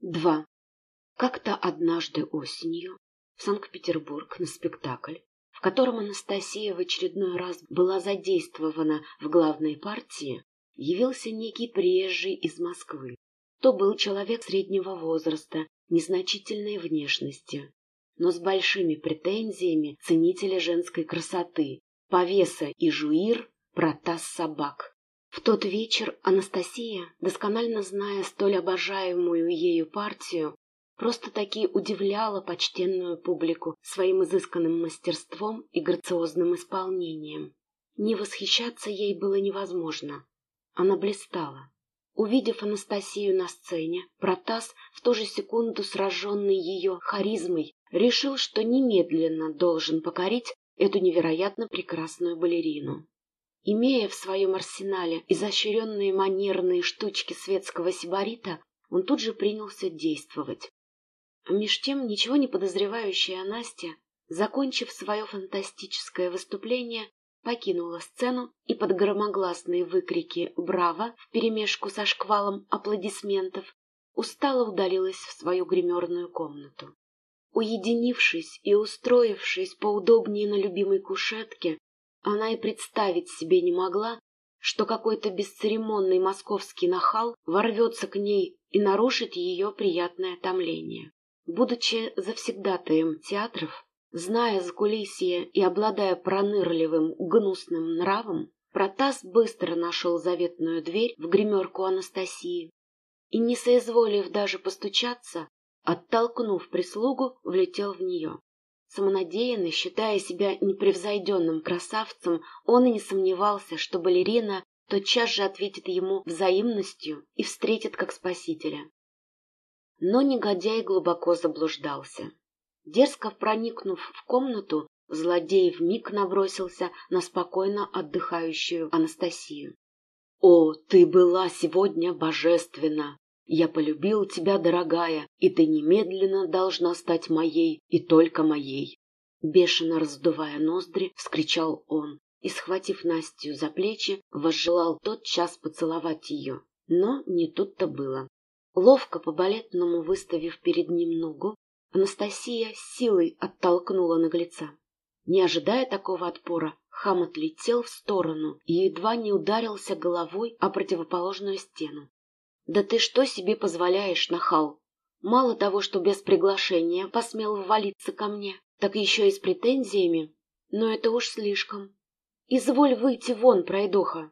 Два. Как-то однажды осенью в Санкт-Петербург на спектакль, в котором Анастасия в очередной раз была задействована в главной партии, явился некий приезжий из Москвы. То был человек среднего возраста, незначительной внешности, но с большими претензиями ценителя женской красоты, повеса и жуир, протас собак. В тот вечер Анастасия, досконально зная столь обожаемую ею партию, просто-таки удивляла почтенную публику своим изысканным мастерством и грациозным исполнением. Не восхищаться ей было невозможно. Она блистала. Увидев Анастасию на сцене, Протас, в ту же секунду сраженный ее харизмой, решил, что немедленно должен покорить эту невероятно прекрасную балерину. Имея в своем арсенале изощренные манерные штучки светского сибарита, он тут же принялся действовать. Меж тем, ничего не подозревающая Настя, закончив свое фантастическое выступление, покинула сцену и под громогласные выкрики «Браво!» вперемешку со шквалом аплодисментов устало удалилась в свою гримерную комнату. Уединившись и устроившись поудобнее на любимой кушетке, она и представить себе не могла, что какой-то бесцеремонный московский нахал ворвется к ней и нарушит ее приятное томление. Будучи завсегдатаем театров, зная закулисье и обладая пронырливым, гнусным нравом, Протас быстро нашел заветную дверь в гримерку Анастасии и, не соизволив даже постучаться, оттолкнув прислугу, влетел в нее. Самонадеянный, считая себя непревзойденным красавцем, он и не сомневался, что балерина тотчас же ответит ему взаимностью и встретит как спасителя. Но негодяй глубоко заблуждался. Дерзко проникнув в комнату, злодей вмиг набросился на спокойно отдыхающую Анастасию. «О, ты была сегодня божественна! Я полюбил тебя, дорогая, и ты немедленно должна стать моей и только моей. Бешено раздувая ноздри, вскричал он и, схватив Настю за плечи, возжелал тот час поцеловать ее. Но не тут-то было. Ловко по-балетному выставив перед ним ногу, Анастасия силой оттолкнула наглеца. Не ожидая такого отпора, хам отлетел в сторону и едва не ударился головой о противоположную стену. Да ты что себе позволяешь, нахал? Мало того, что без приглашения посмел ввалиться ко мне, так еще и с претензиями. Но это уж слишком. Изволь выйти вон, пройдоха.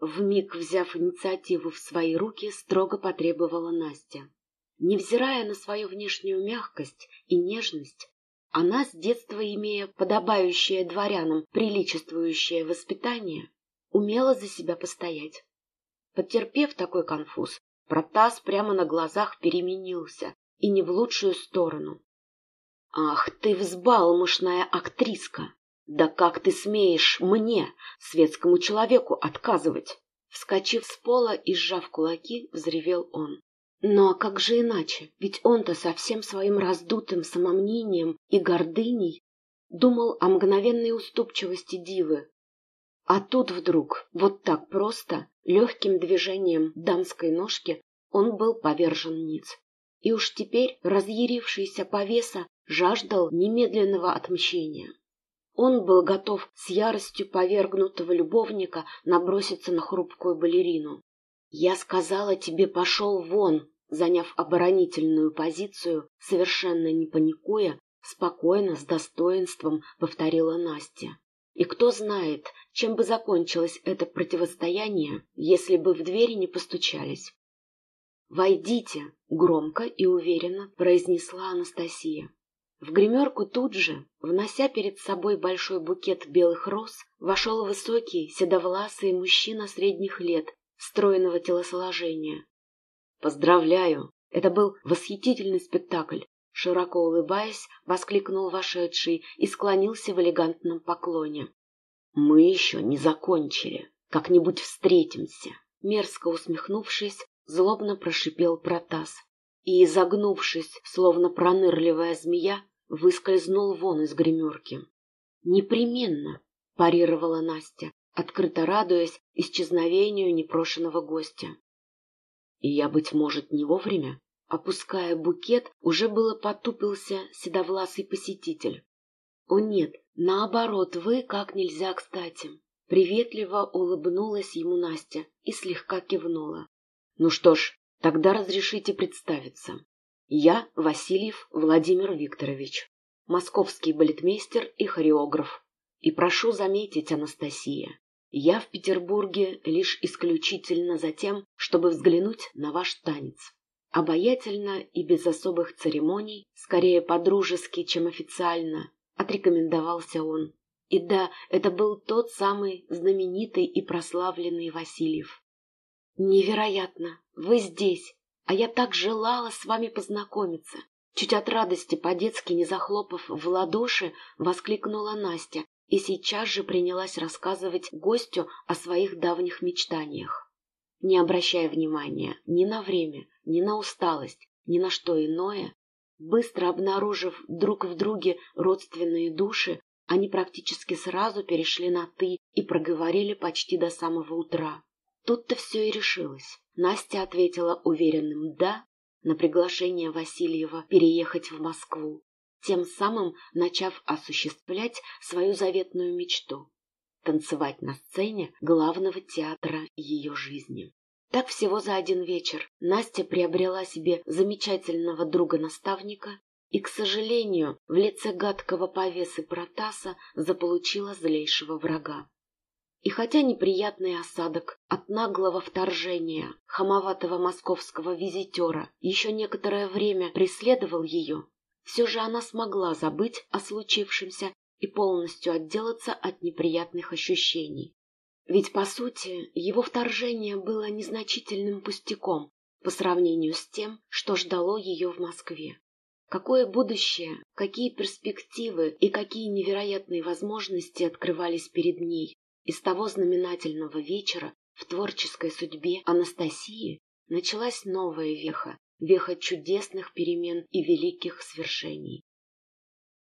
Вмиг взяв инициативу в свои руки, строго потребовала Настя. Невзирая на свою внешнюю мягкость и нежность, она, с детства имея подобающее дворянам приличествующее воспитание, умела за себя постоять. Потерпев такой конфуз, Протас прямо на глазах переменился, и не в лучшую сторону. «Ах ты взбалмошная актриска! Да как ты смеешь мне, светскому человеку, отказывать?» Вскочив с пола и сжав кулаки, взревел он. «Ну а как же иначе? Ведь он-то со всем своим раздутым самомнением и гордыней думал о мгновенной уступчивости дивы, а тут вдруг, вот так просто, легким движением дамской ножки, он был повержен ниц. И уж теперь разъярившийся повеса жаждал немедленного отмщения. Он был готов с яростью повергнутого любовника наброситься на хрупкую балерину. «Я сказала тебе, пошел вон!» Заняв оборонительную позицию, совершенно не паникуя, спокойно, с достоинством повторила Настя. И кто знает, чем бы закончилось это противостояние, если бы в двери не постучались. «Войдите!» — громко и уверенно произнесла Анастасия. В гримерку тут же, внося перед собой большой букет белых роз, вошел высокий, седовласый мужчина средних лет, стройного телосложения. «Поздравляю! Это был восхитительный спектакль!» Широко улыбаясь, воскликнул вошедший и склонился в элегантном поклоне. «Мы еще не закончили. Как-нибудь встретимся». Мерзко усмехнувшись, злобно прошипел Протас и, изогнувшись, словно пронырливая змея, выскользнул вон из гримерки. «Непременно!» – парировала Настя, открыто радуясь исчезновению непрошенного гостя. «И я, быть может, не вовремя?» Опуская букет, уже было потупился седовласый посетитель. «О нет, наоборот, вы как нельзя кстати!» Приветливо улыбнулась ему Настя и слегка кивнула. «Ну что ж, тогда разрешите представиться. Я Васильев Владимир Викторович, московский балетмейстер и хореограф. И прошу заметить, Анастасия, я в Петербурге лишь исключительно за тем, чтобы взглянуть на ваш танец. Обаятельно и без особых церемоний, скорее по-дружески, чем официально, отрекомендовался он. И да, это был тот самый знаменитый и прославленный Васильев. «Невероятно! Вы здесь! А я так желала с вами познакомиться!» Чуть от радости, по-детски не захлопав в ладоши, воскликнула Настя и сейчас же принялась рассказывать гостю о своих давних мечтаниях. Не обращая внимания ни на время, ни на усталость, ни на что иное, быстро обнаружив друг в друге родственные души, они практически сразу перешли на «ты» и проговорили почти до самого утра. Тут-то все и решилось. Настя ответила уверенным «да» на приглашение Васильева переехать в Москву, тем самым начав осуществлять свою заветную мечту – танцевать на сцене главного театра ее жизни. Так всего за один вечер Настя приобрела себе замечательного друга-наставника и, к сожалению, в лице гадкого повесы Протаса заполучила злейшего врага. И хотя неприятный осадок от наглого вторжения хамоватого московского визитера еще некоторое время преследовал ее, все же она смогла забыть о случившемся и полностью отделаться от неприятных ощущений. Ведь, по сути, его вторжение было незначительным пустяком по сравнению с тем, что ждало ее в Москве. Какое будущее, какие перспективы и какие невероятные возможности открывались перед ней. Из того знаменательного вечера в творческой судьбе Анастасии началась новая веха, веха чудесных перемен и великих свершений.